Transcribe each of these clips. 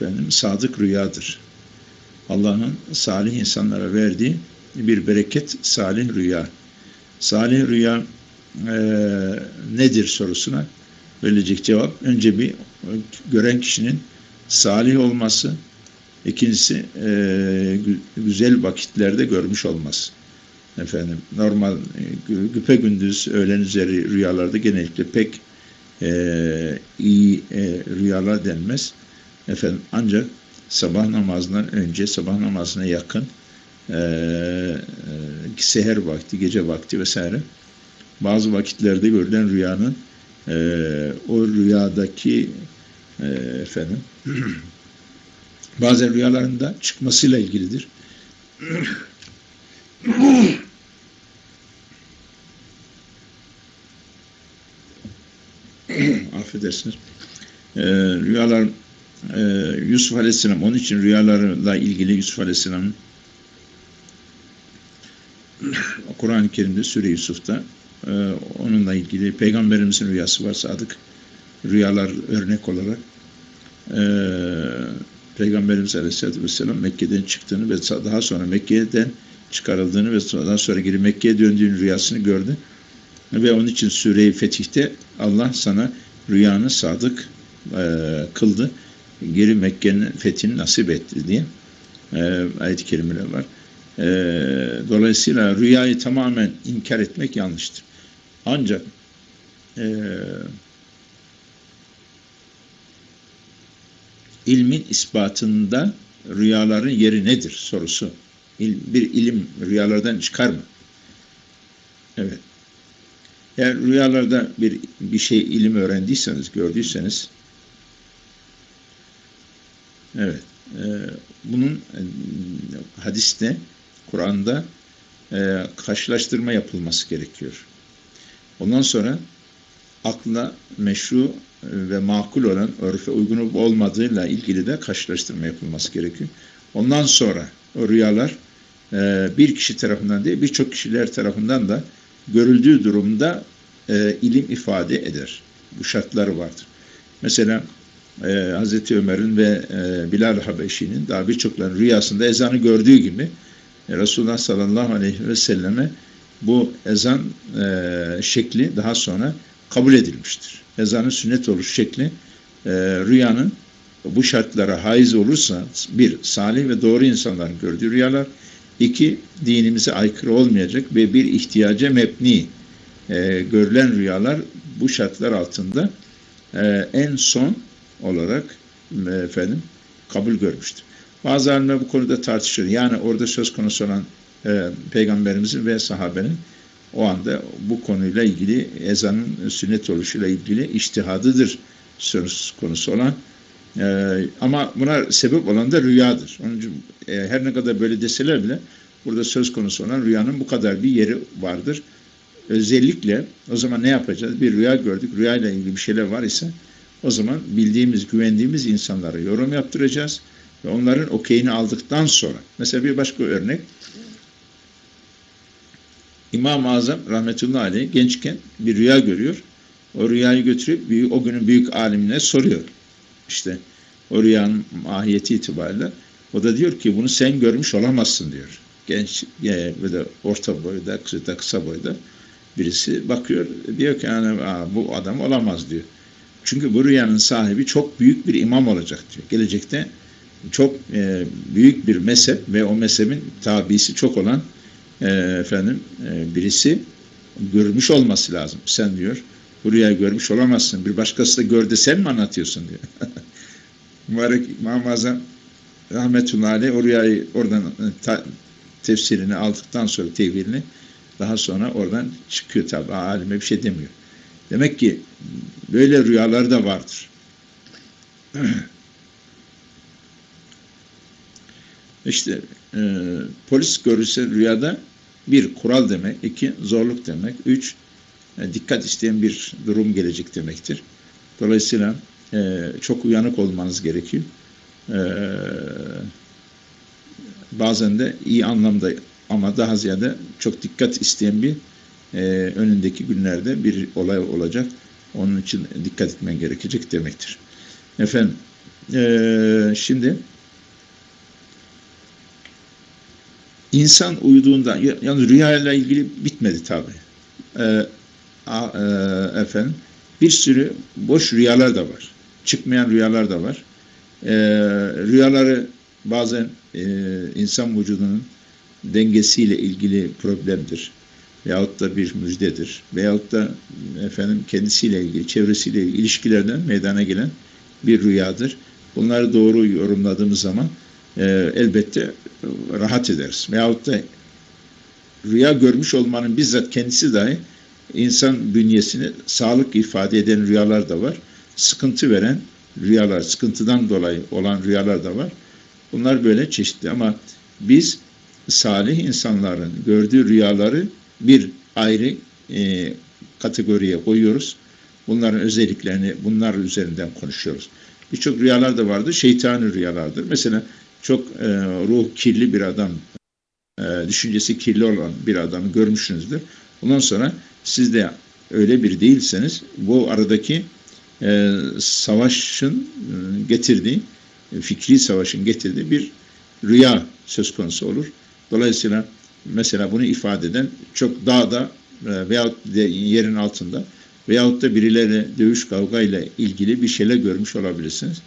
benim sadık rüyadır. Allah'ın salih insanlara verdiği bir bereket salih rüya. Salih rüya e, nedir sorusuna verilecek cevap önce bir gören kişinin salih olması, ikincisi e, güzel vakitlerde görmüş olması. Efendim normal e, güpe gündüz öğlen üzeri rüyalarda genellikle pek e, iyi e, rüyalar denmez. Efendim ancak sabah namazından önce, sabah namazına yakın e, e, seher vakti, gece vakti vesaire bazı vakitlerde görülen rüyanın e, o rüyadaki e, efendim bazen rüyalarında çıkmasıyla ilgilidir. Affedersiniz. E, rüyalar e, Yusuf Aleyhisselam onun için rüyalarla ilgili Yusuf Aleyhisselam'ın Kur'an-ı Kerim'de Süre Yusuf'ta e, onunla ilgili Peygamberimizin rüyası var sadık rüyalar örnek olarak e, Peygamberimiz Aleyhisselatü Vesselam Mekke'den çıktığını ve daha sonra Mekke'den çıkarıldığını ve daha sonra geri Mekke'ye döndüğünün rüyasını gördü. Ve onun için Sure-i Fetih'te Allah sana rüyanı sadık e, kıldı geri Mekke'nin fethini nasip etti diye e, ayet-i kerimeler var. E, dolayısıyla rüyayı tamamen inkar etmek yanlıştır. Ancak e, ilmin ispatında rüyaların yeri nedir sorusu. Bir ilim rüyalardan çıkar mı? Evet. Eğer rüyalarda bir, bir şey ilim öğrendiyseniz, gördüyseniz Evet. E, bunun e, hadiste, Kur'an'da e, karşılaştırma yapılması gerekiyor. Ondan sonra akla meşru e, ve makul olan örfe uygun olmadığıyla ilgili de karşılaştırma yapılması gerekiyor. Ondan sonra o rüyalar bir kişi tarafından değil birçok kişiler tarafından da görüldüğü durumda ilim ifade eder. Bu şartları vardır. Mesela e, Hazreti Ömer'in ve e, Bilal Habeşi'nin daha birçokların rüyasında ezanı gördüğü gibi e, Resulullah sallallahu aleyhi ve selleme bu ezan e, şekli daha sonra kabul edilmiştir. Ezanın sünnet oluş şekli e, rüyanın bu şartlara haiz olursa bir, salih ve doğru insanların gördüğü rüyalar, iki, dinimize aykırı olmayacak ve bir ihtiyaca mebni e, görülen rüyalar bu şartlar altında e, en son olarak e, efendim kabul görmüştür. Bazı alimler bu konuda tartışıyor. Yani orada söz konusu olan e, peygamberimizin ve sahabenin o anda bu konuyla ilgili ezanın sünnet oluşuyla ilgili iştihadıdır söz konusu olan. E, ama buna sebep olan da rüyadır. Onun için e, her ne kadar böyle deseler bile burada söz konusu olan rüyanın bu kadar bir yeri vardır. Özellikle o zaman ne yapacağız? Bir rüya gördük. Rüyayla ilgili bir şeyler var ise o zaman bildiğimiz, güvendiğimiz insanlara yorum yaptıracağız ve onların okeyini aldıktan sonra mesela bir başka örnek İmam-ı Azam rahmetullahi aleyh gençken bir rüya görüyor. O rüyayı götürüp büyük, o günün büyük alimine soruyor. İşte o rüyanın mahiyeti itibariyle o da diyor ki bunu sen görmüş olamazsın diyor. Genç e, böyle orta boyda, kısa, kısa boyda birisi bakıyor diyor ki yani, bu adam olamaz diyor. Çünkü bu rüyanın sahibi çok büyük bir imam olacak diyor. Gelecekte çok e, büyük bir mezhep ve o mezhebin tabisi çok olan e, efendim e, birisi görmüş olması lazım. Sen diyor bu rüyayı görmüş olamazsın. Bir başkası da gördü sen mi anlatıyorsun diyor. Mübarek İmam Azam rahmetullahi o rüyayı oradan e, ta, tefsirini aldıktan sonra tevilini daha sonra oradan çıkıyor tabi alime bir şey demiyor. Demek ki böyle rüyalar da vardır. İşte e, polis görürse rüyada bir kural demek, iki zorluk demek, üç e, dikkat isteyen bir durum gelecek demektir. Dolayısıyla e, çok uyanık olmanız gerekiyor. E, bazen de iyi anlamda ama daha ziyade çok dikkat isteyen bir e, önündeki günlerde bir olay olacak. Onun için dikkat etmen gerekecek demektir. Efendim, e, şimdi insan uyuduğunda yani rüyayla ilgili bitmedi tabi. E, e, efendim bir sürü boş rüyalar da var. Çıkmayan rüyalar da var. E, rüyaları bazen e, insan vücudunun dengesiyle ilgili problemdir. Veyahut da bir müjdedir. Veyahut da efendim kendisiyle ilgili, çevresiyle ilgili ilişkilerden meydana gelen bir rüyadır. Bunları doğru yorumladığımız zaman e, elbette rahat ederiz. Veyahut da rüya görmüş olmanın bizzat kendisi dahi insan bünyesini sağlık ifade eden rüyalar da var. Sıkıntı veren rüyalar, sıkıntıdan dolayı olan rüyalar da var. Bunlar böyle çeşitli ama biz salih insanların gördüğü rüyaları bir ayrı e, kategoriye koyuyoruz. Bunların özelliklerini bunlar üzerinden konuşuyoruz. Birçok rüyalar da vardır. Şeytani rüyalardır. Mesela çok e, ruh kirli bir adam, e, düşüncesi kirli olan bir adamı görmüşsünüzdür. Ondan sonra siz de öyle bir değilseniz bu aradaki e, savaşın e, getirdiği, fikri savaşın getirdiği bir rüya söz konusu olur. Dolayısıyla mesela bunu ifade eden çok dağda e, veyahut yerin altında veyahut da birilerine dövüş kavga ile ilgili bir şeyler görmüş olabilirsiniz.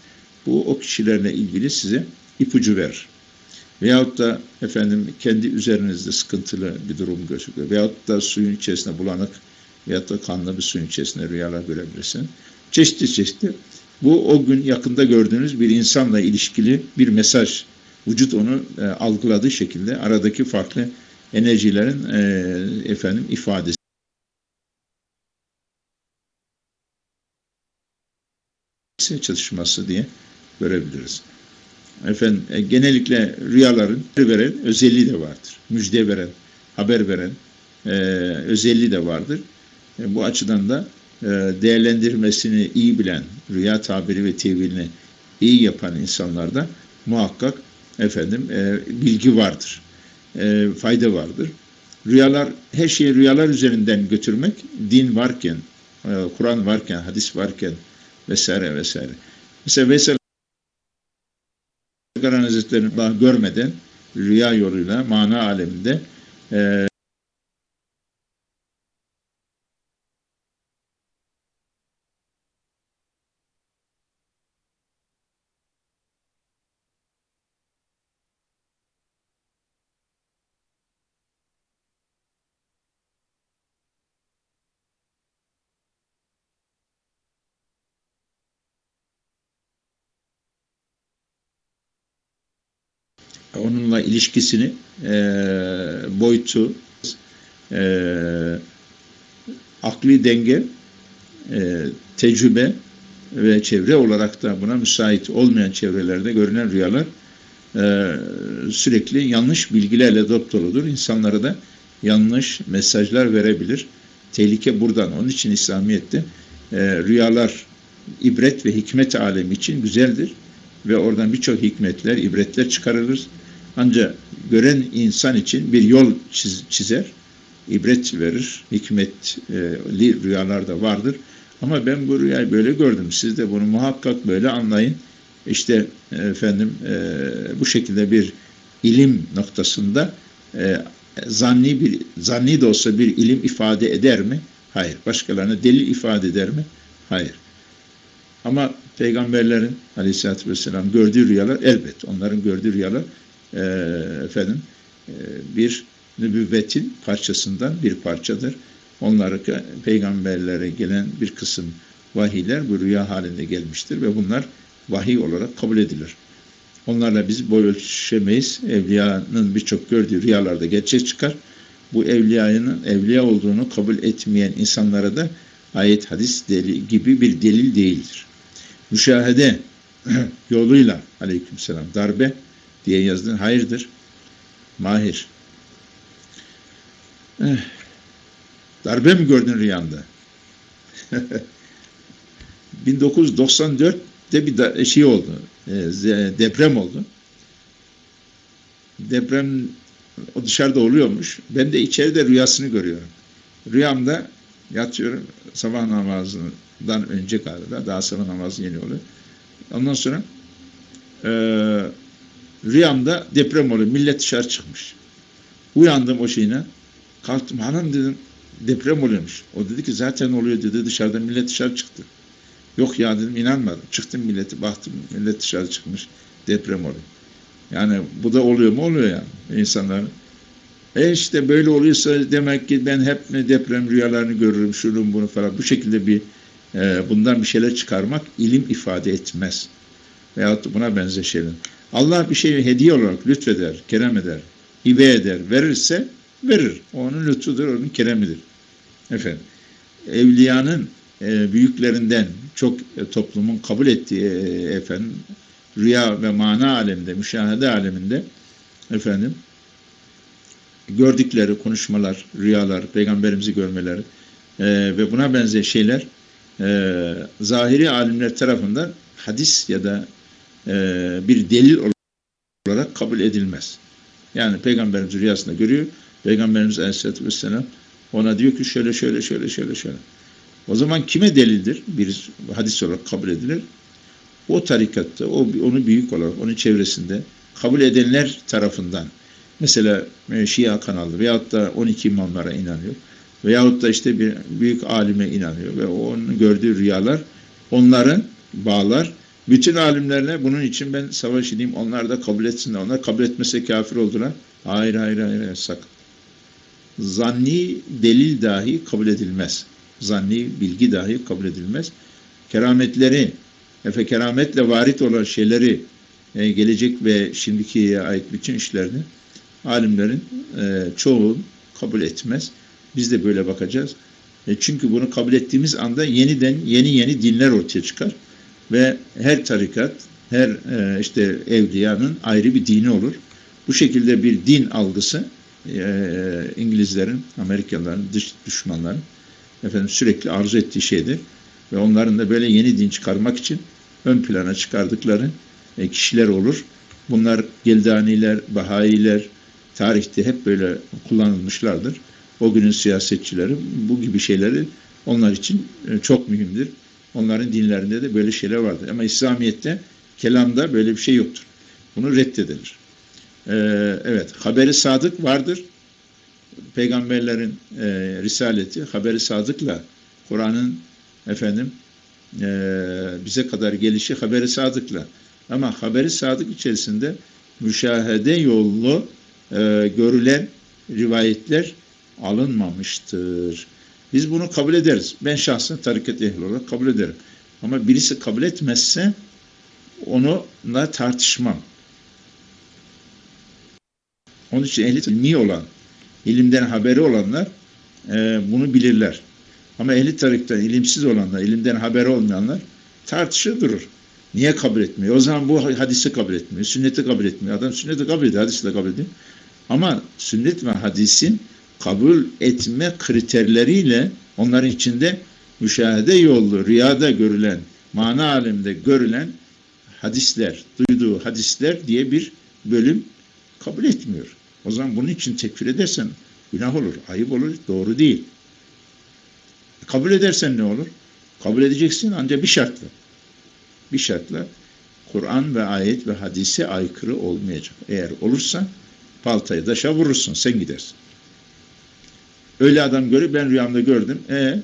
Bu o kişilerle ilgili size ipucu verir. Veyahut da efendim kendi üzerinizde sıkıntılı bir durum gözüküyor. Veyahut da suyun içerisinde bulanık veyahut da kanlı bir suyun içerisinde rüyalar görebilirsiniz. Çeşitli çeşitli. Bu o gün yakında gördüğünüz bir insanla ilişkili bir mesaj. Vücut onu e, algıladığı şekilde aradaki farklı enerjilerin e, efendim ifadesi. çalışması diye görebiliriz. Efendim e, genellikle rüyaların veren özelliği de vardır. Müjde veren, haber veren e, özelliği de vardır. E, bu açıdan da e, değerlendirmesini iyi bilen, rüya tabiri ve tevilini iyi yapan insanlarda muhakkak efendim e, bilgi vardır. E, fayda vardır. Rüyalar, her şeyi rüyalar üzerinden götürmek din varken, e, Kur'an varken, hadis varken vesaire vesaire. Mesela Veysel Garan Hazretleri'ni daha görmeden rüya yoluyla mana aleminde e, onunla ilişkisini e, boyutu e, akli denge e, tecrübe ve çevre olarak da buna müsait olmayan çevrelerde görünen rüyalar e, sürekli yanlış bilgilerle doludur. İnsanlara da yanlış mesajlar verebilir. Tehlike buradan. Onun için İslamiyet'te e, rüyalar ibret ve hikmet alemi için güzeldir ve oradan birçok hikmetler, ibretler çıkarılır. Ancak gören insan için bir yol çiz, çizer, ibret verir, hikmetli rüyalar da vardır. Ama ben bu rüyayı böyle gördüm. Siz de bunu muhakkak böyle anlayın. İşte efendim e, bu şekilde bir ilim noktasında e, zanni bir zanni de olsa bir ilim ifade eder mi? Hayır. Başkalarına delil ifade eder mi? Hayır. Ama peygamberlerin aleyhissalatü vesselam gördüğü rüyalar elbet onların gördüğü rüyalar e, efendim e, bir nübüvvetin parçasından bir parçadır. Onlara peygamberlere gelen bir kısım vahiyler bu rüya halinde gelmiştir ve bunlar vahiy olarak kabul edilir. Onlarla biz boy ölçüşemeyiz. Evliyanın birçok gördüğü rüyalarda gerçek çıkar. Bu evliyanın evliya olduğunu kabul etmeyen insanlara da ayet hadis deli gibi bir delil değildir. Müşahede yoluyla aleykümselam darbe diye yazdın. Hayırdır? Mahir. Eh, darbe mi gördün rüyanda? 1994'te bir şey oldu. E, deprem oldu. Deprem o dışarıda oluyormuş. Ben de içeride rüyasını görüyorum. Rüyamda yatıyorum sabah namazından önce galiba daha sabah namazı yeni oluyor. Ondan sonra rüyamda deprem oluyor. Millet dışarı çıkmış. Uyandım o şeyine. Kalktım hanım dedim deprem oluyormuş. O dedi ki zaten oluyor dedi dışarıda millet dışarı çıktı. Yok ya dedim inanmadım. Çıktım milleti baktım millet dışarı çıkmış. Deprem oluyor. Yani bu da oluyor mu? Oluyor yani insanların. E işte böyle oluyorsa demek ki ben hep deprem rüyalarını görürüm, şunu bunu falan. Bu şekilde bir e, bundan bir şeyler çıkarmak ilim ifade etmez. Veyahut buna benzer şeyler. Allah bir şeyi hediye olarak lütfeder, kerem eder, hibe eder, verirse verir. O onun lütfudur, onun keremidir. Efendim, evliyanın e, büyüklerinden çok e, toplumun kabul ettiği e, efendim rüya ve mana aleminde, müşahede aleminde efendim gördükleri konuşmalar, rüyalar, peygamberimizi görmeleri e, ve buna benzer şeyler e, zahiri alimler tarafından hadis ya da e, bir delil olarak kabul edilmez. Yani peygamberimiz rüyasında görüyor. Peygamberimiz aleyhissalatü vesselam ona diyor ki şöyle şöyle şöyle şöyle şöyle. O zaman kime delildir? Bir hadis olarak kabul edilir. O tarikatta, o, onu büyük olarak, onun çevresinde kabul edenler tarafından mesela e, Şia kanalı veyahut da 12 imamlara inanıyor veyahut da işte bir büyük alime inanıyor ve onun gördüğü rüyalar onların bağlar. Bütün alimlerle bunun için ben savaş edeyim, onlar da kabul etsinler. Onlar kabul etmese kafir oldular. Hayır, hayır, hayır, hayır sakın. Zanni delil dahi kabul edilmez. Zanni bilgi dahi kabul edilmez. Kerametleri, efe kerametle varit olan şeyleri e, gelecek ve şimdikiye ait bütün işlerini alimlerin e, çoğu kabul etmez. Biz de böyle bakacağız. E çünkü bunu kabul ettiğimiz anda yeniden yeni yeni dinler ortaya çıkar. Ve her tarikat, her e, işte evliyanın ayrı bir dini olur. Bu şekilde bir din algısı e, İngilizlerin, Amerikalıların, dış düşmanların efendim sürekli arzu ettiği şeydir. Ve onların da böyle yeni din çıkarmak için ön plana çıkardıkları e, kişiler olur. Bunlar Geldaniler, Bahayiler tarihte hep böyle kullanılmışlardır o günün siyasetçileri bu gibi şeyleri onlar için çok mühimdir. Onların dinlerinde de böyle şeyler vardır. Ama İslamiyet'te kelamda böyle bir şey yoktur. Bunu reddedilir. Ee, evet, haberi sadık vardır. Peygamberlerin e, risaleti, haberi sadıkla Kur'an'ın efendim e, bize kadar gelişi haberi sadıkla. Ama haberi sadık içerisinde müşahede yollu e, görülen rivayetler alınmamıştır. Biz bunu kabul ederiz. Ben şahsen tarikat ehli olarak kabul ederim. Ama birisi kabul etmezse onunla tartışmam. Onun için ehli ilmi olan, ilimden haberi olanlar e, bunu bilirler. Ama ehli tarikten ilimsiz olanlar, ilimden haberi olmayanlar tartışır durur. Niye kabul etmiyor? O zaman bu hadisi kabul etmiyor, sünneti kabul etmiyor. Adam sünneti kabul ediyor, hadisi de kabul ediyor. Ama sünnet ve hadisin kabul etme kriterleriyle onların içinde müşahede yollu, rüyada görülen, mana alemde görülen hadisler, duyduğu hadisler diye bir bölüm kabul etmiyor. O zaman bunun için tekfir edersen günah olur, ayıp olur, doğru değil. Kabul edersen ne olur? Kabul edeceksin ancak bir şartla. Bir şartla Kur'an ve ayet ve hadise aykırı olmayacak. Eğer olursa paltayı daşa vurursun, sen gidersin. Öyle adam görüp ben rüyamda gördüm. E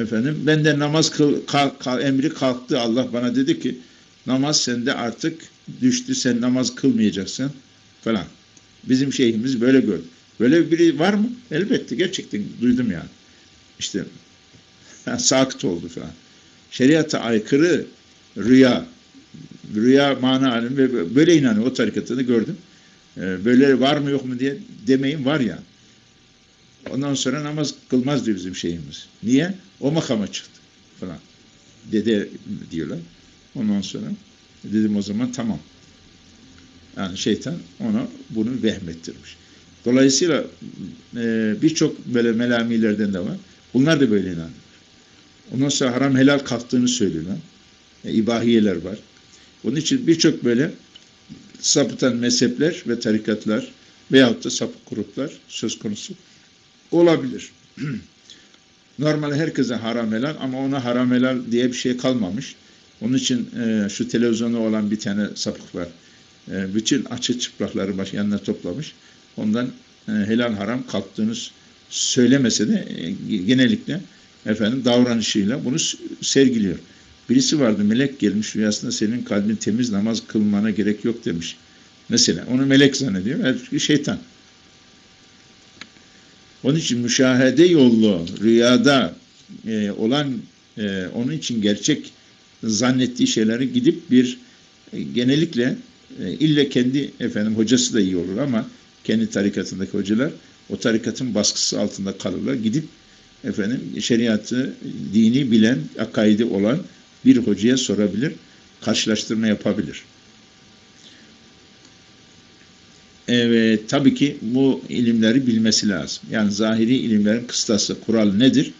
efendim ben de namaz kıl, kalk, kalk, emri kalktı. Allah bana dedi ki namaz sende artık düştü. Sen namaz kılmayacaksın falan. Bizim şeyhimiz böyle gördü. Böyle biri var mı? Elbette gerçekten duydum yani. İşte sakıt oldu falan. Şeriata aykırı rüya, rüya mana alemi ve böyle inanıyor. O tarikatını gördüm. Ee, böyle var mı yok mu diye demeyin var yani. Ondan sonra namaz kılmaz diyor bizim şeyimiz. Niye? O makama çıktı falan. Dede diyorlar. Ondan sonra dedim o zaman tamam. Yani şeytan ona bunu vehmettirmiş. Dolayısıyla e, birçok böyle melamilerden de var. Bunlar da böyle inanıyor. Ondan sonra haram helal kalktığını söylüyorlar. E, ibahiyeler var. Onun için birçok böyle sapıtan mezhepler ve tarikatlar veyahut da sapık gruplar söz konusu olabilir. Normal herkese haram helal ama ona haram helal diye bir şey kalmamış. Onun için e, şu televizyonda olan bir tane sapık var. E, bütün açı çıplakları baş yanına toplamış. Ondan e, helal haram kalktığını söylemese de e, genellikle efendim davranışıyla bunu sergiliyor. Birisi vardı melek gelmiş rüyasında senin kalbin temiz namaz kılmana gerek yok demiş. Mesela onu melek zannediyor. Halbuki şeytan. Onun için müşahede yollu rüyada e, olan e, onun için gerçek zannettiği şeyleri gidip bir e, genellikle e, ille kendi efendim hocası da iyi olur ama kendi tarikatındaki hocalar o tarikatın baskısı altında kalırlar. Gidip efendim şeriatı, dini bilen, akaidi olan bir hocaya sorabilir, karşılaştırma yapabilir. Evet, tabii ki bu ilimleri bilmesi lazım. Yani zahiri ilimlerin kıstası, kural nedir?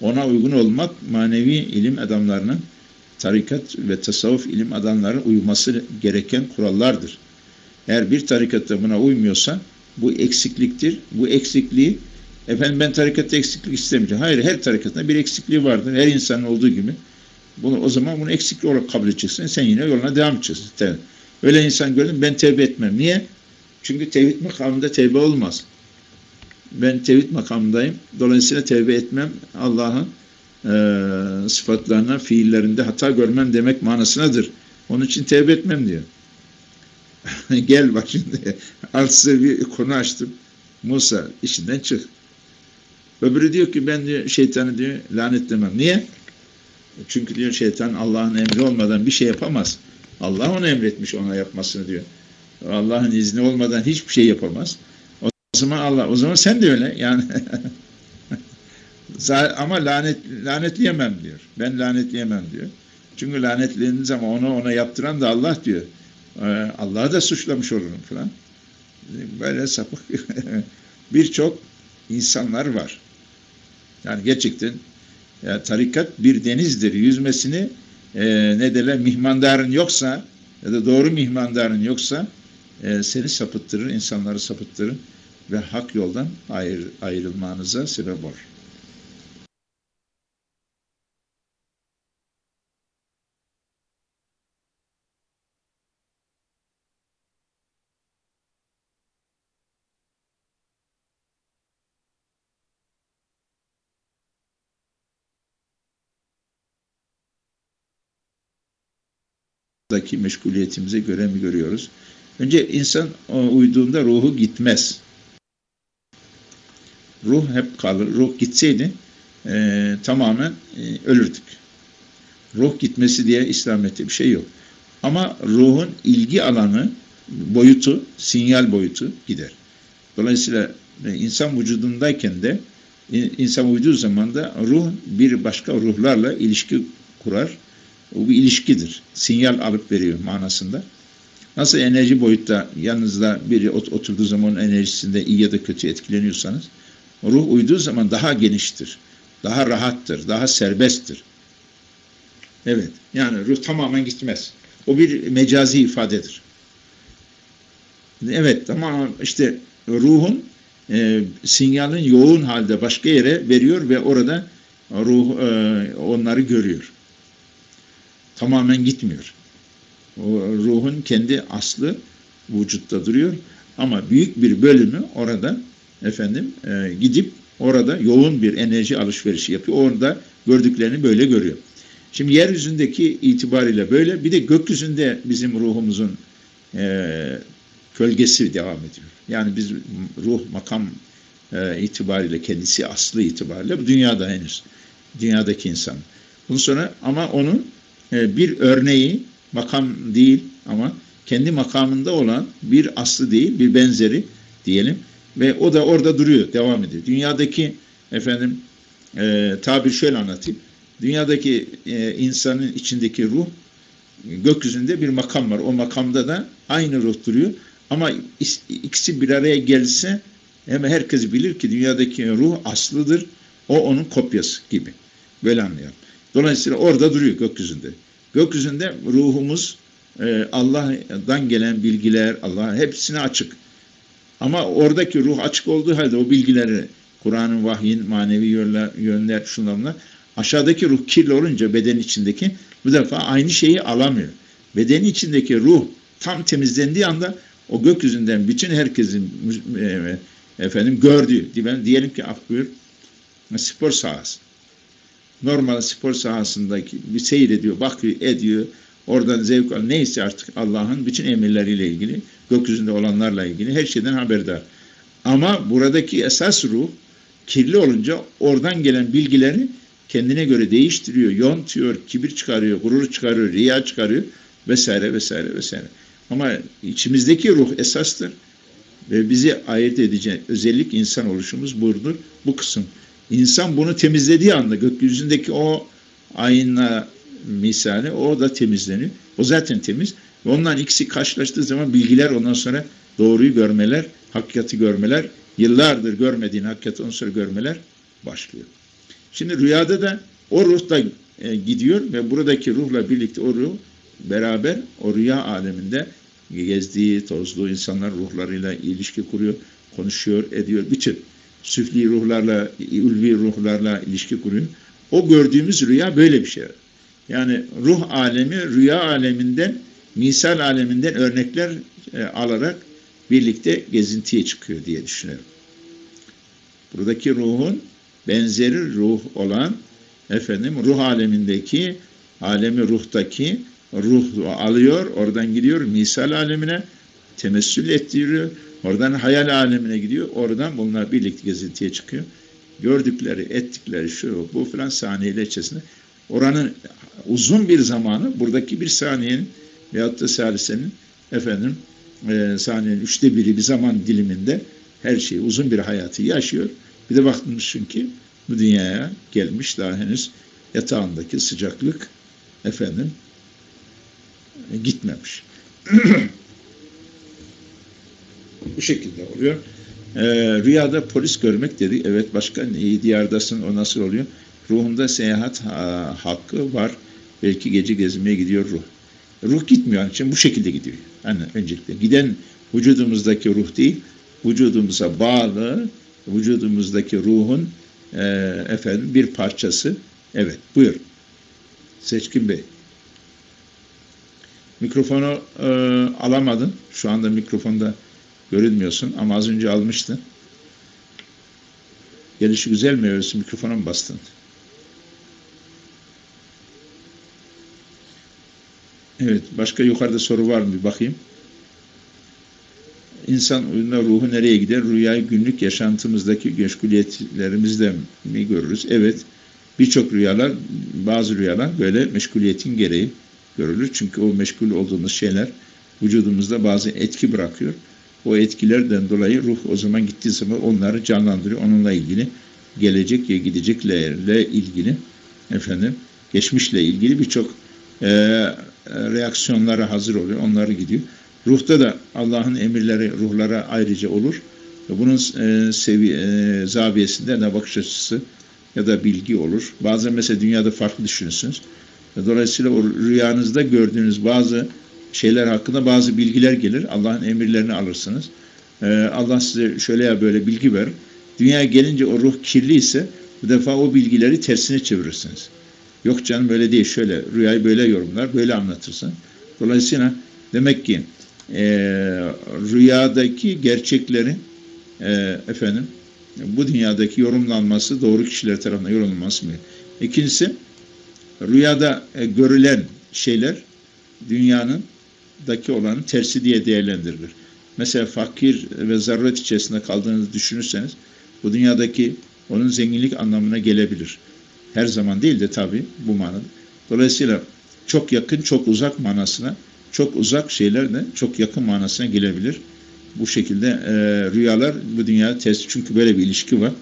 Ona uygun olmak manevi ilim adamlarının, tarikat ve tasavvuf ilim adamlarının uyması gereken kurallardır. Eğer bir tarikatta buna uymuyorsa bu eksikliktir. Bu eksikliği efendim ben tarikatta eksiklik istemeyeceğim. Hayır her tarikatta bir eksikliği vardır. Her insanın olduğu gibi. Bunu, o zaman bunu eksiklik olarak kabul edeceksin. Sen yine yoluna devam edeceksin. Öyle insan gördüm ben tevbe etmem. Niye? Çünkü tevhid makamında tevbe olmaz. Ben tevhid makamındayım. Dolayısıyla tevbe etmem Allah'ın e, sıfatlarına, fiillerinde hata görmem demek manasınadır. Onun için tevbe etmem diyor. Gel bak şimdi. Alt size bir konu açtım. Musa işinden çık. Öbürü diyor ki ben diyor şeytanı diyor lanetlemem. Niye? Çünkü diyor şeytan Allah'ın emri olmadan bir şey yapamaz. Allah onu emretmiş ona yapmasını diyor. Allah'ın izni olmadan hiçbir şey yapamaz. O zaman Allah, o zaman sen de öyle yani. Ama lanet lanetleyemem diyor. Ben lanetleyemem diyor. Çünkü lanetlediğiniz zaman onu ona yaptıran da Allah diyor. Ee, Allah'ı da suçlamış olurum falan. Böyle sapık birçok insanlar var. Yani gerçekten ya tarikat bir denizdir. Yüzmesini e, ne derler mihmandarın yoksa ya da doğru mihmandarın yoksa e, seni sapıttırır, insanları sapıttırır ve hak yoldan ayrı, ayrılmanıza sebep olur. meşguliyetimize göre mi görüyoruz? Önce insan uyduğunda ruhu gitmez. Ruh hep kalır. Ruh gitseydi e, tamamen e, ölürdük. Ruh gitmesi diye İslamiyet'te bir şey yok. Ama ruhun ilgi alanı, boyutu, sinyal boyutu gider. Dolayısıyla e, insan vücudundayken de insan uyuduğu zaman da ruh bir başka ruhlarla ilişki kurar. O bir ilişkidir. Sinyal alıp veriyor manasında. Nasıl enerji boyutta yanınızda biri oturduğu zaman enerjisinde iyi ya da kötü etkileniyorsanız ruh uyduğu zaman daha geniştir. Daha rahattır. Daha serbesttir. Evet. Yani ruh tamamen gitmez. O bir mecazi ifadedir. Evet ama işte ruhun e, sinyalin yoğun halde başka yere veriyor ve orada ruh e, onları görüyor. Tamamen gitmiyor. Ruhun kendi aslı vücutta duruyor. Ama büyük bir bölümü orada efendim e, gidip orada yoğun bir enerji alışverişi yapıyor. Orada gördüklerini böyle görüyor. Şimdi yeryüzündeki itibariyle böyle bir de gökyüzünde bizim ruhumuzun e, kölgesi devam ediyor. Yani biz ruh makam e, itibariyle kendisi aslı itibariyle bu dünyada henüz dünyadaki insan. Bunun sonra ama onun e, bir örneği makam değil ama kendi makamında olan bir aslı değil, bir benzeri diyelim ve o da orada duruyor, devam ediyor. Dünyadaki efendim e, tabir şöyle anlatayım. Dünyadaki e, insanın içindeki ruh gökyüzünde bir makam var. O makamda da aynı ruh duruyor. Ama ikisi bir araya gelse hemen herkes bilir ki dünyadaki ruh aslıdır. O onun kopyası gibi. Böyle anlayalım. Dolayısıyla orada duruyor gökyüzünde. Gökyüzünde ruhumuz e, Allah'dan gelen bilgiler, Allah hepsine açık. Ama oradaki ruh açık olduğu halde o bilgileri Kur'an'ın, vahyin, manevi yönler, yönler şunlarla Aşağıdaki ruh kirli olunca bedenin içindeki bu defa aynı şeyi alamıyor. Bedenin içindeki ruh tam temizlendiği anda o gökyüzünden bütün herkesin e, efendim gördüğü diyelim ki af buyur spor sahası. Normal spor sahasındaki bir seyrediyor, bakıyor, ediyor. Oradan zevk al. Neyse artık Allah'ın bütün emirleriyle ilgili, gökyüzünde olanlarla ilgili her şeyden haberdar. Ama buradaki esas ruh kirli olunca oradan gelen bilgileri kendine göre değiştiriyor, yontuyor, kibir çıkarıyor, gurur çıkarıyor, riya çıkarıyor vesaire vesaire vesaire. Ama içimizdeki ruh esastır ve bizi ayırt edecek özellik insan oluşumuz budur, bu kısım. İnsan bunu temizlediği anda gökyüzündeki o ayna misali o da temizleniyor. O zaten temiz. Ve ondan ikisi karşılaştığı zaman bilgiler ondan sonra doğruyu görmeler, hakikati görmeler, yıllardır görmediğin hakikati ondan sonra görmeler başlıyor. Şimdi rüyada da o ruh da e, gidiyor ve buradaki ruhla birlikte o ruh beraber o rüya aleminde gezdiği, tozlu insanlar ruhlarıyla ilişki kuruyor, konuşuyor, ediyor. Bütün süfli ruhlarla, ulvi ruhlarla ilişki kuruyor. O gördüğümüz rüya böyle bir şey. Yani ruh alemi rüya aleminden, misal aleminden örnekler e, alarak birlikte gezintiye çıkıyor diye düşünüyorum. Buradaki ruhun benzeri ruh olan efendim ruh alemindeki alemi ruhtaki ruh alıyor, oradan gidiyor misal alemine temessül ettiriyor. Oradan hayal alemine gidiyor. Oradan bunlar birlikte gezintiye çıkıyor. Gördükleri, ettikleri şu, bu filan saniyeler içerisinde oranın uzun bir zamanı buradaki bir saniyenin veyahut da salisenin efendim e, saniyenin üçte biri bir zaman diliminde her şeyi uzun bir hayatı yaşıyor. Bir de bakmışsın ki bu dünyaya gelmiş daha henüz yatağındaki sıcaklık efendim gitmemiş. Bu şekilde oluyor. Ee, rüyada polis görmek dedi. Evet başka iyi diyardasın o nasıl oluyor? Ruhunda seyahat ha, hakkı var. Belki gece gezmeye gidiyor ruh. Ruh gitmiyor onun için bu şekilde gidiyor. Yani öncelikle giden vücudumuzdaki ruh değil, vücudumuza bağlı, vücudumuzdaki ruhun e, efendim bir parçası. Evet, buyur. Seçkin Bey. Mikrofonu e, alamadın. Şu anda mikrofonda görünmüyorsun ama az önce almıştın. Gelişi güzel mi öylesi mikrofona mı bastın? Evet, başka yukarıda soru var mı bir bakayım. İnsan uyumda ruhu nereye gider? Rüyayı günlük yaşantımızdaki meşguliyetlerimizde mi görürüz? Evet, birçok rüyalar, bazı rüyalar böyle meşguliyetin gereği görülür. Çünkü o meşgul olduğumuz şeyler vücudumuzda bazı etki bırakıyor. O etkilerden dolayı ruh o zaman gittiği zaman onları canlandırıyor. Onunla ilgili gelecek ya gideceklerle ilgili efendim geçmişle ilgili birçok e, reaksiyonlara hazır oluyor. Onları gidiyor. Ruhta da Allah'ın emirleri ruhlara ayrıca olur. Bunun e, sevi e, zaviyesinde ne bakış açısı ya da bilgi olur. Bazen mesela dünyada farklı düşünürsünüz. Dolayısıyla o rüyanızda gördüğünüz bazı şeyler hakkında bazı bilgiler gelir. Allah'ın emirlerini alırsınız. Ee, Allah size şöyle ya böyle bilgi verir. Dünyaya gelince o ruh kirli ise bu defa o bilgileri tersine çevirirsiniz. Yok canım böyle değil şöyle rüyayı böyle yorumlar böyle anlatırsın. Dolayısıyla demek ki e, rüyadaki gerçeklerin e, efendim bu dünyadaki yorumlanması doğru kişiler tarafından yorumlanması mı? İkincisi rüyada e, görülen şeyler dünyanın daki olanın tersi diye değerlendirilir. Mesela fakir ve zaruret içerisinde kaldığınızı düşünürseniz bu dünyadaki onun zenginlik anlamına gelebilir. Her zaman değil de tabii bu manada. Dolayısıyla çok yakın, çok uzak manasına, çok uzak şeyler de çok yakın manasına gelebilir. Bu şekilde e, rüyalar bu dünya ters çünkü böyle bir ilişki var.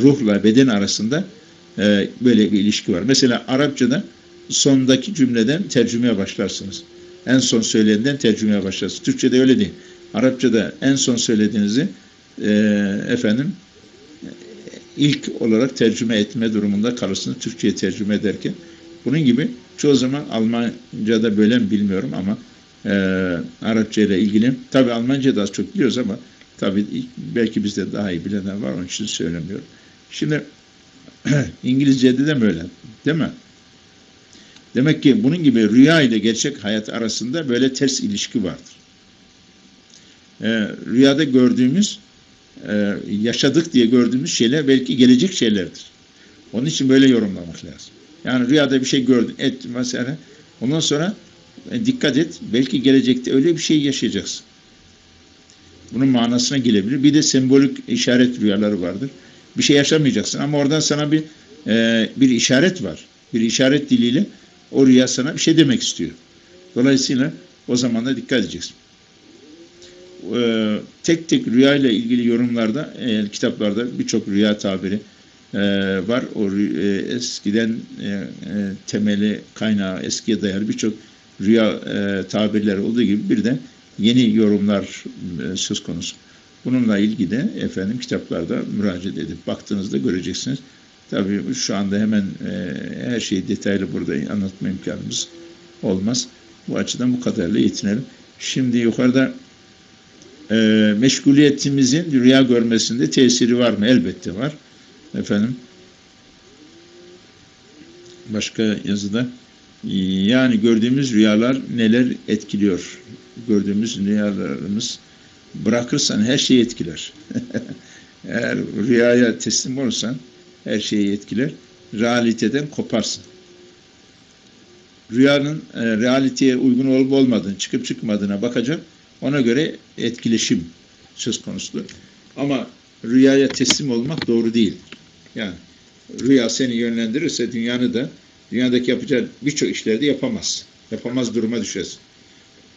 Ruhla beden arasında e, böyle bir ilişki var. Mesela Arapçada sondaki cümleden tercümeye başlarsınız. En son söylenenden tercümeye başlarsınız. Türkçe'de öyle değil. Arapçada en son söylediğinizi e, efendim ilk olarak tercüme etme durumunda kalırsınız. Türkçe'ye tercüme ederken. Bunun gibi çoğu zaman Almanca'da böyle mi bilmiyorum ama e, Arapça ile ilgili tabi Almanca da az çok biliyoruz ama tabi belki bizde daha iyi bilenler var onun için söylemiyorum. Şimdi İngilizce'de de böyle. Değil mi? Demek ki bunun gibi rüya ile gerçek hayat arasında böyle ters ilişki vardır. Ee, rüyada gördüğümüz, e, yaşadık diye gördüğümüz şeyler belki gelecek şeylerdir. Onun için böyle yorumlamak lazım. Yani rüyada bir şey gördün, et mesela. Ondan sonra e, dikkat et, belki gelecekte öyle bir şey yaşayacaksın. Bunun manasına gelebilir. Bir de sembolik işaret rüyaları vardır. Bir şey yaşamayacaksın ama oradan sana bir e, bir işaret var. Bir işaret diliyle o rüya sana bir şey demek istiyor. Dolayısıyla o zaman da dikkat edeceksin. Ee, tek tek rüya ile ilgili yorumlarda, e, kitaplarda birçok rüya tabiri e, var. O e, eskiden e, e, temeli, kaynağı eskiye dayalı birçok rüya e, tabirleri olduğu gibi bir de yeni yorumlar e, söz konusu. Bununla ilgili de efendim kitaplarda müracaat edip baktığınızda göreceksiniz. Tabii şu anda hemen e, her şeyi detaylı burada anlatma imkanımız olmaz. Bu açıdan bu kadarıyla yetinelim. Şimdi yukarıda e, meşguliyetimizin rüya görmesinde tesiri var mı? Elbette var. Efendim başka yazıda yani gördüğümüz rüyalar neler etkiliyor? Gördüğümüz rüyalarımız bırakırsan her şeyi etkiler. Eğer rüyaya teslim olursan her şeyi etkiler. Realiteden koparsın. Rüyanın e, realiteye uygun olup olmadığını, çıkıp çıkmadığına bakacak. Ona göre etkileşim söz konusudur. Ama rüyaya teslim olmak doğru değil. Yani rüya seni yönlendirirse dünyanı da dünyadaki yapacağın birçok işleri de yapamaz. Yapamaz duruma düşersin.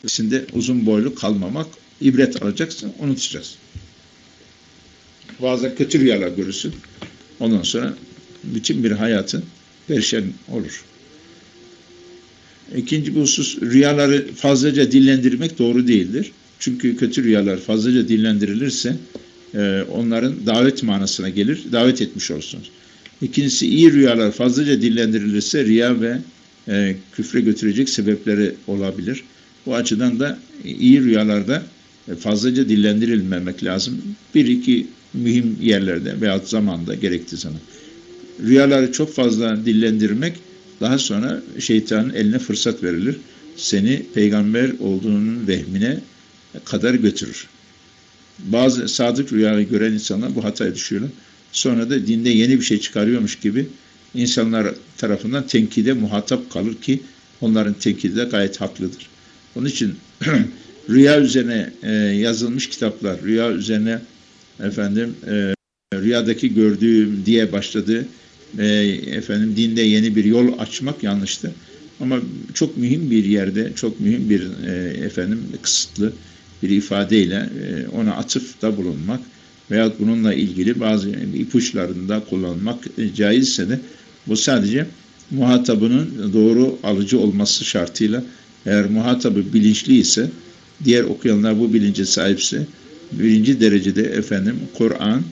Şimdi uzun boylu kalmamak, ibret alacaksın, unutacağız. Bazen kötü rüyalar görürsün. Ondan sonra bütün bir hayatın perişan olur. İkinci bir husus, rüyaları fazlaca dillendirmek doğru değildir. Çünkü kötü rüyalar fazlaca dillendirilirse e, onların davet manasına gelir, davet etmiş olursunuz. İkincisi, iyi rüyalar fazlaca dillendirilirse riya ve e, küfre götürecek sebepleri olabilir. Bu açıdan da iyi rüyalarda fazlaca dillendirilmemek lazım. Bir iki mühim yerlerde veya zamanda gerektiği zaman. Rüyaları çok fazla dillendirmek daha sonra şeytanın eline fırsat verilir. Seni peygamber olduğunun vehmine kadar götürür. Bazı sadık rüyayı gören insanlar bu hataya düşüyorlar. Sonra da dinde yeni bir şey çıkarıyormuş gibi insanlar tarafından tenkide muhatap kalır ki onların tenkidi de gayet haklıdır. Onun için rüya üzerine e, yazılmış kitaplar, rüya üzerine efendim e, rüyadaki gördüğüm diye başladı. E, efendim dinde yeni bir yol açmak yanlıştı. Ama çok mühim bir yerde, çok mühim bir e, efendim kısıtlı bir ifadeyle e, ona atıfta bulunmak veya bununla ilgili bazı ipuçlarında kullanmak e, caizse de bu sadece muhatabının doğru alıcı olması şartıyla eğer muhatabı bilinçli ise diğer okuyanlar bu bilince sahipse birinci derecede efendim Kur'an,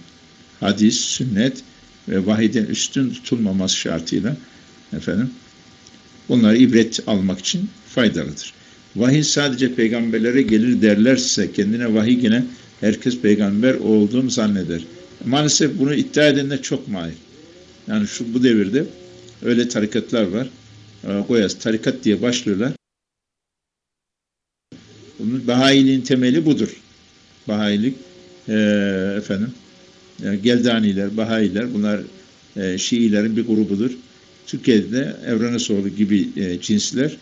hadis, sünnet ve vahiden üstün tutulmaması şartıyla efendim bunları ibret almak için faydalıdır. Vahiy sadece peygamberlere gelir derlerse kendine vahiy gene herkes peygamber olduğunu zanneder. Maalesef bunu iddia edenler çok mahir. Yani şu bu devirde öyle tarikatlar var. Koyaz tarikat diye başlıyorlar. Bunun Bahayiliğin temeli budur. Bahayilik e, efendim e, Geldaniler, Bahayiler bunlar e, Şiilerin bir grubudur. Türkiye'de de Evrenesoğlu gibi e, cinsler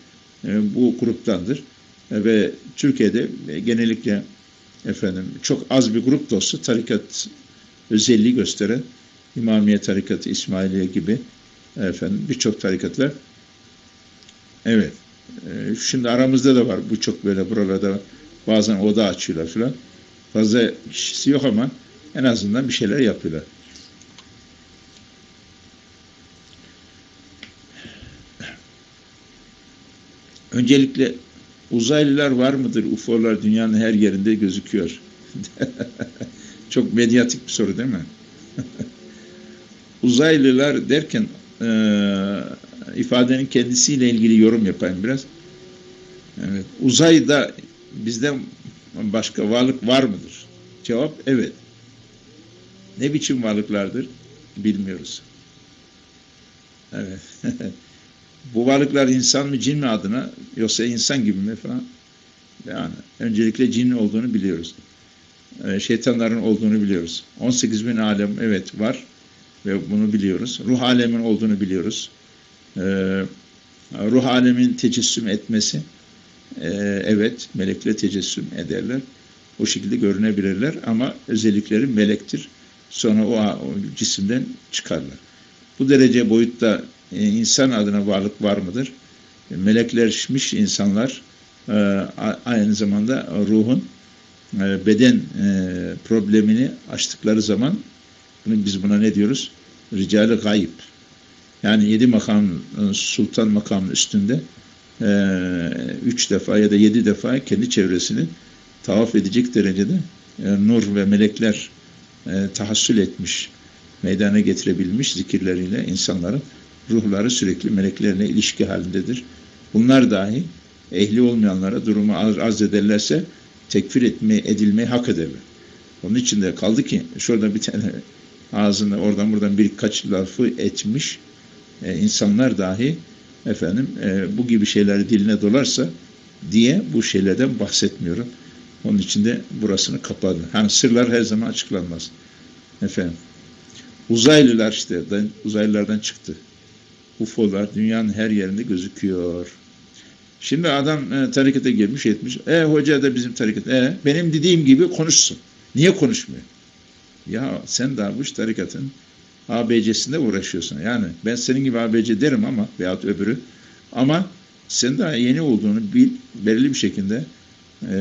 e, bu gruptandır. E, ve Türkiye'de e, genellikle efendim çok az bir grup olsa tarikat özelliği gösteren İmamiye tarikatı, İsmailiye gibi efendim birçok tarikatlar evet e, şimdi aramızda da var bu çok böyle buralarda bazen oda açıyorlar falan fazla kişisi yok ama en azından bir şeyler yapıyorlar. Öncelikle uzaylılar var mıdır? UFO'lar dünyanın her yerinde gözüküyor. Çok medyatik bir soru değil mi? uzaylılar derken e, ifadenin kendisiyle ilgili yorum yapayım biraz. Evet, uzayda bizden başka varlık var mıdır? Cevap evet. Ne biçim varlıklardır? Bilmiyoruz. Evet. Bu varlıklar insan mı cin mi adına yoksa insan gibi mi falan. Yani öncelikle cin olduğunu biliyoruz. Ee, şeytanların olduğunu biliyoruz. 18 bin alem evet var ve bunu biliyoruz. Ruh alemin olduğunu biliyoruz. Ee, ruh alemin tecessüm etmesi e, evet melekle tecessüm ederler. O şekilde görünebilirler ama özellikleri melektir. Sonra o, o cisimden çıkarlar. Bu derece boyutta e, insan adına varlık var mıdır? E, melekleşmiş insanlar e, aynı zamanda ruhun e, beden e, problemini açtıkları zaman bunu, biz buna ne diyoruz? Ricali gayb. Yani yedi makam, e, sultan makamının üstünde üç defa ya da yedi defa kendi çevresini tavaf edecek derecede e, nur ve melekler e, tahassül etmiş, meydana getirebilmiş zikirleriyle insanların ruhları sürekli meleklerle ilişki halindedir. Bunlar dahi ehli olmayanlara durumu arz ederlerse tekfir etme, edilmeyi hak ederler. Onun için de kaldı ki şurada bir tane ağzında oradan buradan birkaç lafı etmiş e, insanlar dahi efendim e, bu gibi şeyleri diline dolarsa diye bu şeylerden bahsetmiyorum. Onun için de burasını kapadı. Hani sırlar her zaman açıklanmaz. Efendim. Uzaylılar işte uzaylılardan çıktı. UFO'lar dünyanın her yerinde gözüküyor. Şimdi adam e, tarikata girmiş etmiş. E hoca da bizim tarikat. E benim dediğim gibi konuşsun. Niye konuşmuyor? Ya sen daha bu tarikatın ABC'sinde uğraşıyorsun. Yani ben senin gibi ABC derim ama veyahut öbürü ama sen daha yeni olduğunu bil, belirli bir şekilde e,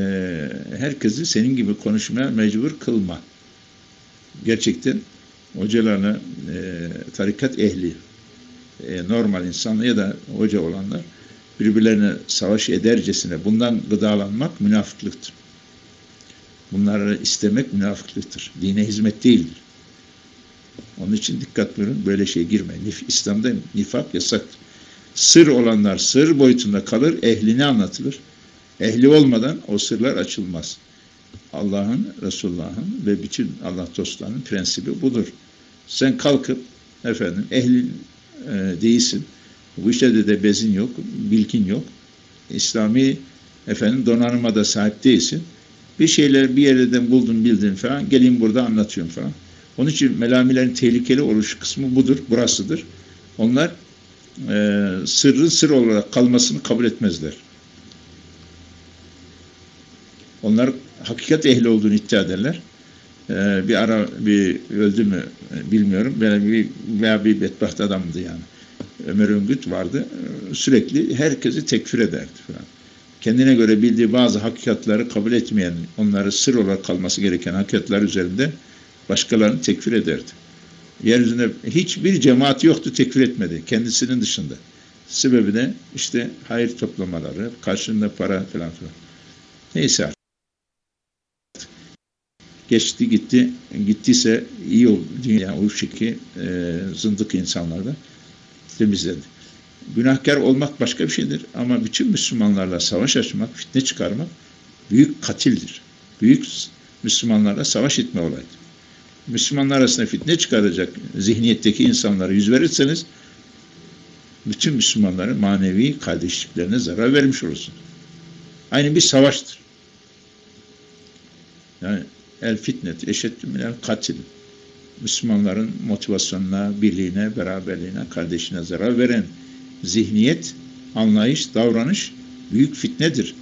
herkesi senin gibi konuşmaya mecbur kılma. Gerçekten hocalarla e, tarikat ehli e, normal insanlar ya da hoca olanlar birbirlerine savaş edercesine bundan gıdalanmak münafıklıktır. Bunları istemek münafıklıktır. Dine hizmet değildir. Onun için dikkat buyurun böyle şey girme. Nif, İslam'da nifak yasaktır. Sır olanlar sır boyutunda kalır, ehline anlatılır. Ehli olmadan o sırlar açılmaz. Allah'ın, Resulullah'ın ve bütün Allah dostlarının prensibi budur. Sen kalkıp efendim ehli e, değilsin. Bu işlerde de bezin yok, bilkin yok. İslami efendim donanıma da sahip değilsin. Bir şeyler bir yerden buldun bildin falan gelin burada anlatıyorum falan. Onun için melamilerin tehlikeli oluş kısmı budur, burasıdır. Onlar e, sırrın sır olarak kalmasını kabul etmezler. Onlar hakikat ehli olduğunu iddia ederler. Ee, bir ara bir öldü mü bilmiyorum. Böyle bir veya bir bedbaht adamdı yani. Ömer Öngüt vardı. Sürekli herkesi tekfir ederdi falan. Kendine göre bildiği bazı hakikatları kabul etmeyen, onları sır olarak kalması gereken hakikatler üzerinde başkalarını tekfir ederdi. Yeryüzünde hiçbir cemaat yoktu tekfir etmedi. Kendisinin dışında. Sebebi de işte hayır toplamaları, karşılığında para falan filan. Neyse. Geçti gitti. Gittiyse iyi oldu. Dünya o şiki e, zındık insanlarda temizlendi. Günahkar olmak başka bir şeydir ama bütün Müslümanlarla savaş açmak, fitne çıkarmak büyük katildir. Büyük Müslümanlarla savaş etme olaydır. Müslümanlar arasında fitne çıkaracak zihniyetteki insanlara yüz verirseniz bütün Müslümanların manevi kardeşliklerine zarar vermiş olursunuz. Aynı bir savaştır. Yani el fitnet eşettü minel katil. Müslümanların motivasyonuna, birliğine, beraberliğine, kardeşine zarar veren zihniyet, anlayış, davranış büyük fitnedir.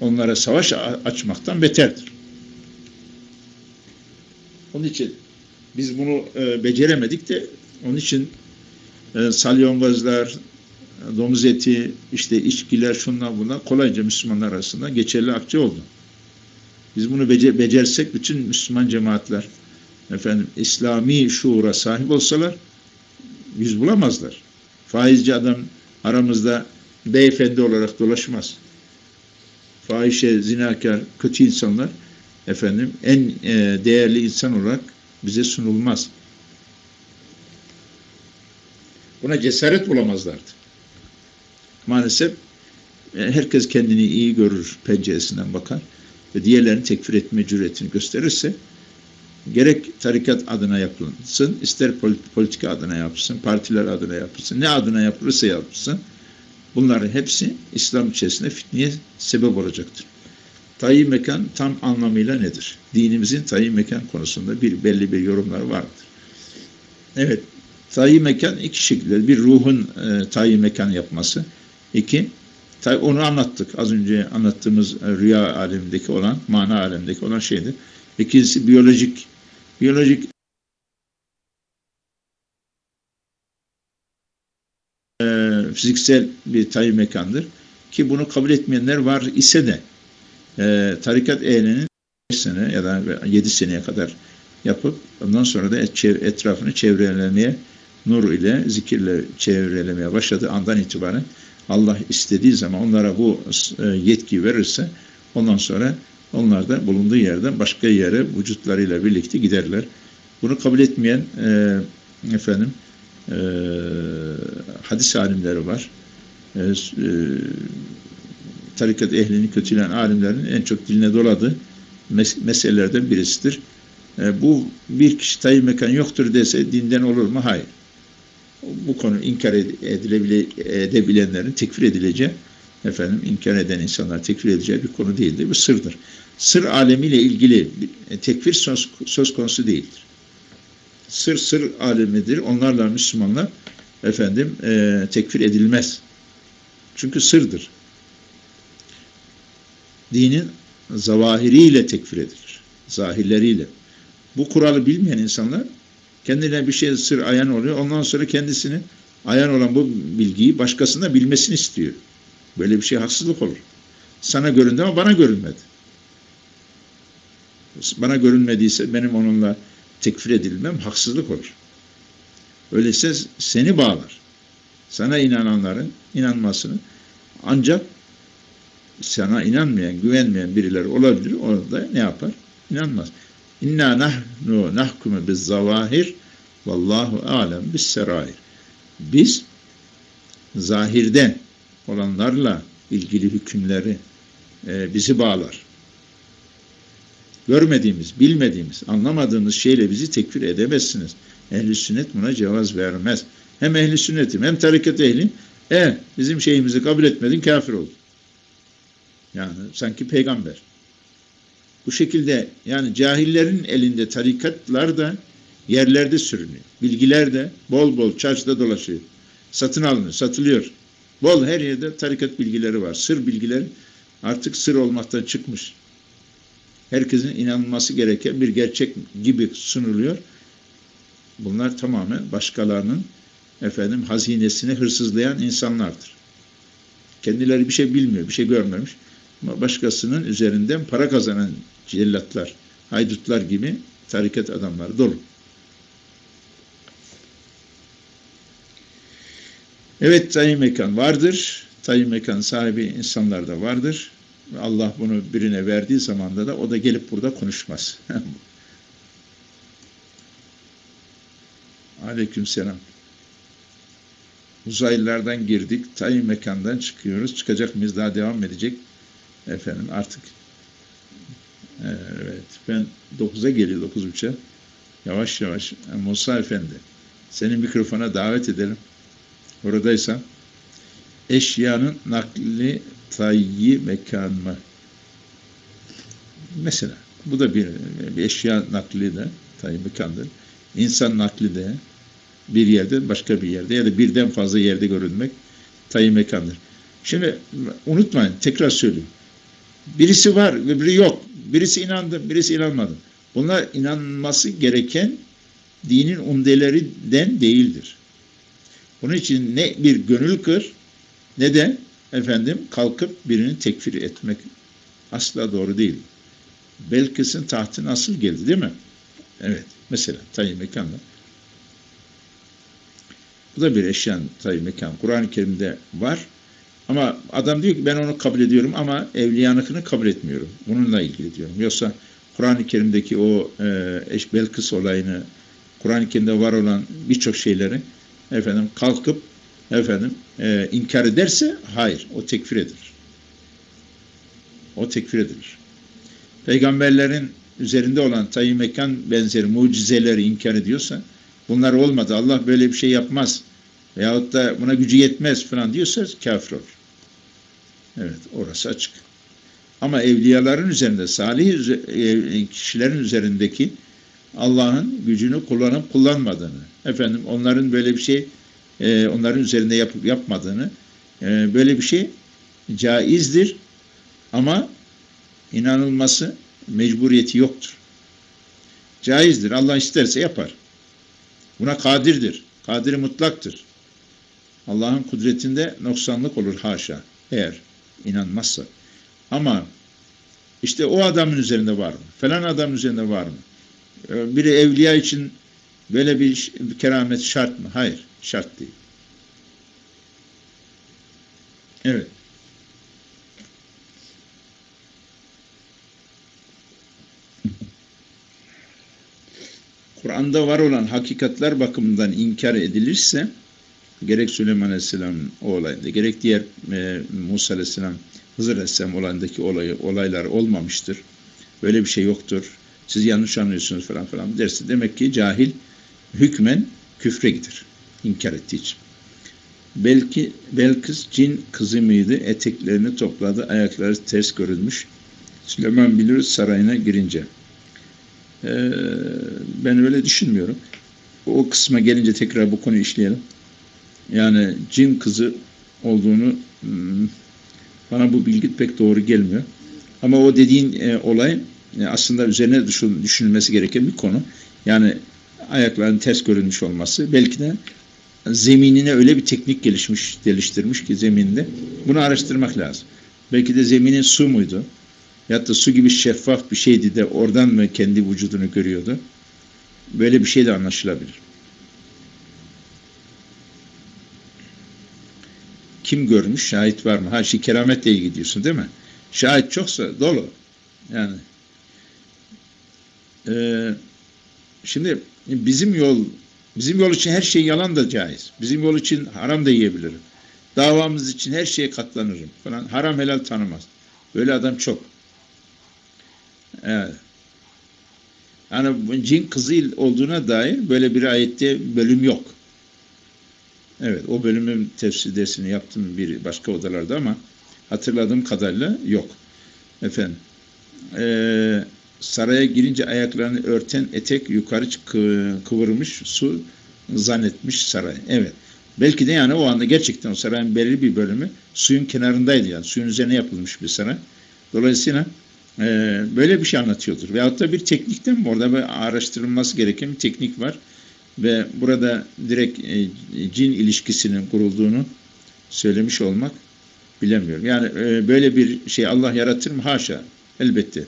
Onlara savaş açmaktan beterdir. Onun için biz bunu e, beceremedik de onun için e, salyangozlar, domuz eti, işte içkiler, şunlar bunlar kolayca Müslümanlar arasında geçerli akçe oldu. Biz bunu becer becersek bütün Müslüman cemaatler efendim İslami şuura sahip olsalar yüz bulamazlar. Faizci adam aramızda beyefendi olarak dolaşmaz. Fahişe, zinakar, kötü insanlar efendim en e, değerli insan olarak bize sunulmaz. Buna cesaret bulamazlardı. Maalesef e, herkes kendini iyi görür penceresinden bakar ve diğerlerini tekfir etme cüretini gösterirse gerek tarikat adına yapılsın, ister politika adına yapılsın, partiler adına yapılsın, ne adına yapılırsa yapılsın, bunların hepsi İslam içerisinde fitneye sebep olacaktır. Tayyi mekan tam anlamıyla nedir? Dinimizin tayyi mekan konusunda bir belli bir yorumları vardır. Evet, tayyi mekan iki şekilde. Bir ruhun e, tayyi mekan yapması. İki, onu anlattık. Az önce anlattığımız e, rüya alemindeki olan, mana alemindeki olan şeydi. İkincisi biyolojik. Biyolojik e, fiziksel bir tayyi mekandır. Ki bunu kabul etmeyenler var ise de e, tarikat ehlinin 5 sene ya da 7 seneye kadar yapıp ondan sonra da etrafını çevrelemeye nur ile, zikirle çevrelemeye başladığı andan itibaren Allah istediği zaman onlara bu e, yetki verirse ondan sonra onlar da bulunduğu yerden başka yere vücutlarıyla birlikte giderler. Bunu kabul etmeyen e, efendim e, hadis alimleri var. E, e, tarikat ehlini kötüleyen alimlerin en çok diline doladığı mes meselelerden birisidir. E, bu bir kişi tayin mekan yoktur dese dinden olur mu? Hayır. Bu konu inkar edilebile, edebilenlerin tekfir edileceği, efendim inkar eden insanlar tekfir edileceği bir konu değildir. Bu sırdır. Sır alemiyle ilgili e, tekfir söz, söz konusu değildir. Sır sır alemidir. Onlarla Müslümanlar efendim e, tekfir edilmez. Çünkü sırdır dinin zavahiriyle tekfir edilir. Zahirleriyle. Bu kuralı bilmeyen insanlar kendilerine bir şey sır ayan oluyor. Ondan sonra kendisini ayan olan bu bilgiyi başkasına bilmesini istiyor. Böyle bir şey haksızlık olur. Sana göründü ama bana görünmedi. Bana görünmediyse benim onunla tekfir edilmem haksızlık olur. Öyleyse seni bağlar. Sana inananların inanmasını ancak sana inanmayan, güvenmeyen birileri olabilir. Orada ne yapar? İnanmaz. İnna nahnu nahkumu biz zavahir vallahu alem bis serair. Biz zahirde olanlarla ilgili hükümleri e, bizi bağlar. Görmediğimiz, bilmediğimiz, anlamadığımız şeyle bizi tekfir edemezsiniz. Ehli sünnet buna cevaz vermez. Hem ehli sünnetim hem tarikat ehli e bizim şeyimizi kabul etmedin kafir oldun. Yani sanki peygamber. Bu şekilde yani cahillerin elinde tarikatlar da yerlerde sürünüyor. Bilgiler de bol bol çarşıda dolaşıyor. Satın alınıyor, satılıyor. Bol her yerde tarikat bilgileri var. Sır bilgileri artık sır olmaktan çıkmış. Herkesin inanılması gereken bir gerçek gibi sunuluyor. Bunlar tamamen başkalarının efendim hazinesini hırsızlayan insanlardır. Kendileri bir şey bilmiyor, bir şey görmemiş başkasının üzerinden para kazanan cellatlar, haydutlar gibi tarikat adamları dolu. Evet tayin mekan vardır. Tayin mekan sahibi insanlar da vardır. Allah bunu birine verdiği zamanda da o da gelip burada konuşmaz. Aleyküm selam. Uzaylılardan girdik, tayin mekandan çıkıyoruz. Çıkacak mıyız? Daha devam edecek. Efendim artık evet ben 9'a geliyor 9.30'a yavaş yavaş Musa Efendi seni mikrofona davet edelim. Oradaysan eşyanın nakli tayyi mekan mı? Mesela bu da bir, bir eşya nakli de tayyi mekandır. İnsan nakli de bir yerde başka bir yerde ya da birden fazla yerde görünmek tayyi mekandır. Şimdi unutmayın tekrar söyleyeyim. Birisi var biri yok. Birisi inandı, birisi inanmadı. Bunlar inanması gereken dinin umdelerinden değildir. Bunun için ne bir gönül kır ne de efendim kalkıp birini tekfir etmek asla doğru değil. Belkıs'ın tahtı nasıl geldi değil mi? Evet. Mesela tayyip mekanda. Bu da bir eşyan tayyip mekan. Kur'an-ı Kerim'de var. Ama adam diyor ki ben onu kabul ediyorum ama evliyanıkını kabul etmiyorum. Bununla ilgili diyorum. Yoksa Kur'an-ı Kerim'deki o e, eş Belkıs olayını, Kur'an-ı Kerim'de var olan birçok şeyleri efendim kalkıp efendim e, inkar ederse hayır o tekfir edilir. O tekfir edilir. Peygamberlerin üzerinde olan tayyi mekan benzeri mucizeleri inkar ediyorsa, bunlar olmadı, Allah böyle bir şey yapmaz veyahut da buna gücü yetmez falan diyorsa kafir olur. Evet, orası açık. Ama evliyaların üzerinde, salih e, kişilerin üzerindeki Allah'ın gücünü kullanıp kullanmadığını, efendim onların böyle bir şey, e, onların üzerinde yapıp yapmadığını, e, böyle bir şey caizdir ama inanılması mecburiyeti yoktur. Caizdir. Allah isterse yapar. Buna kadirdir. Kadiri mutlaktır. Allah'ın kudretinde noksanlık olur haşa. Eğer inanmazsa. Ama işte o adamın üzerinde var mı? Falan adamın üzerinde var mı? Ee, Biri evliya için böyle bir, keramet şart mı? Hayır. Şart değil. Evet. Kur'an'da var olan hakikatler bakımından inkar edilirse gerek Süleyman Aleyhisselam'ın o olayında gerek diğer e, Musa Aleyhisselam Hızır Aleyhisselam olayındaki olayı, olaylar olmamıştır. Böyle bir şey yoktur. Siz yanlış anlıyorsunuz falan falan derse demek ki cahil hükmen küfre gider. İnkar ettiği için. Belki Belkıs cin kızı mıydı? Eteklerini topladı. Ayakları ters görülmüş. Süleyman bilir sarayına girince. Ee, ben öyle düşünmüyorum. O kısma gelince tekrar bu konuyu işleyelim. Yani cin kızı olduğunu hmm, bana bu bilgi pek doğru gelmiyor. Ama o dediğin e, olay e, aslında üzerine düşün- düşünülmesi gereken bir konu. Yani ayaklarının ters görünmüş olması belki de zeminine öyle bir teknik gelişmiş, geliştirmiş ki zeminde bunu araştırmak lazım. Belki de zeminin su muydu? Ya da su gibi şeffaf bir şeydi de oradan mı kendi vücudunu görüyordu? Böyle bir şey de anlaşılabilir. Kim görmüş? Şahit var mı? Ha şey kerametle ilgili diyorsun değil mi? Şahit çoksa dolu. Yani Ee, şimdi bizim yol bizim yol için her şey yalan da caiz. Bizim yol için haram da yiyebilirim. Davamız için her şeye katlanırım falan. Haram helal tanımaz. Böyle adam çok. Evet. Yani cin kızı olduğuna dair böyle bir ayette bölüm yok. Evet, o bölümün tefsir dersini yaptım bir başka odalarda ama hatırladığım kadarıyla yok. Efendim, eee, saraya girince ayaklarını örten etek yukarı kı- kıvırmış su zannetmiş saray. Evet. Belki de yani o anda gerçekten o sarayın belirli bir bölümü suyun kenarındaydı yani. Suyun üzerine yapılmış bir saray. Dolayısıyla eee, böyle bir şey anlatıyordur. Veyahut da bir teknikten mi? Orada bir araştırılması gereken bir teknik var. Ve burada direkt e, cin ilişkisinin kurulduğunu söylemiş olmak bilemiyorum. Yani e, böyle bir şey Allah yaratır mı? Haşa. Elbette.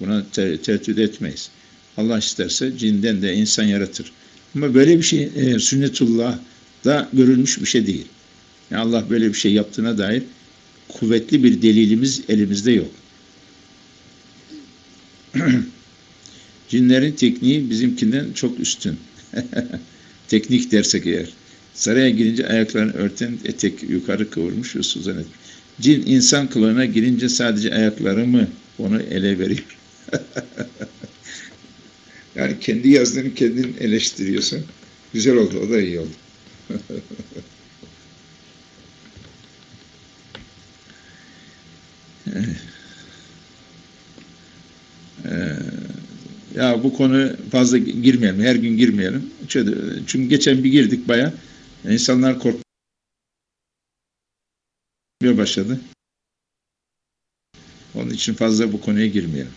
Buna te- tereddüt etmeyiz. Allah isterse cinden de insan yaratır. Ama böyle bir şey e, sünnetullah'da görülmüş bir şey değil. Yani Allah böyle bir şey yaptığına dair kuvvetli bir delilimiz elimizde yok. Cinlerin tekniği bizimkinden çok üstün. Teknik dersek eğer. Saraya girince ayaklarını örten etek yukarı kıvırmış su zannet. Cin insan kılığına girince sadece ayakları mı onu ele veriyor? yani kendi yazdığını kendin eleştiriyorsun. Güzel oldu, o da iyi oldu. Ee, ya bu konu fazla girmeyelim, her gün girmeyelim. Çünkü, çünkü geçen bir girdik baya, insanlar korkmaya başladı. Onun için fazla bu konuya girmeyelim.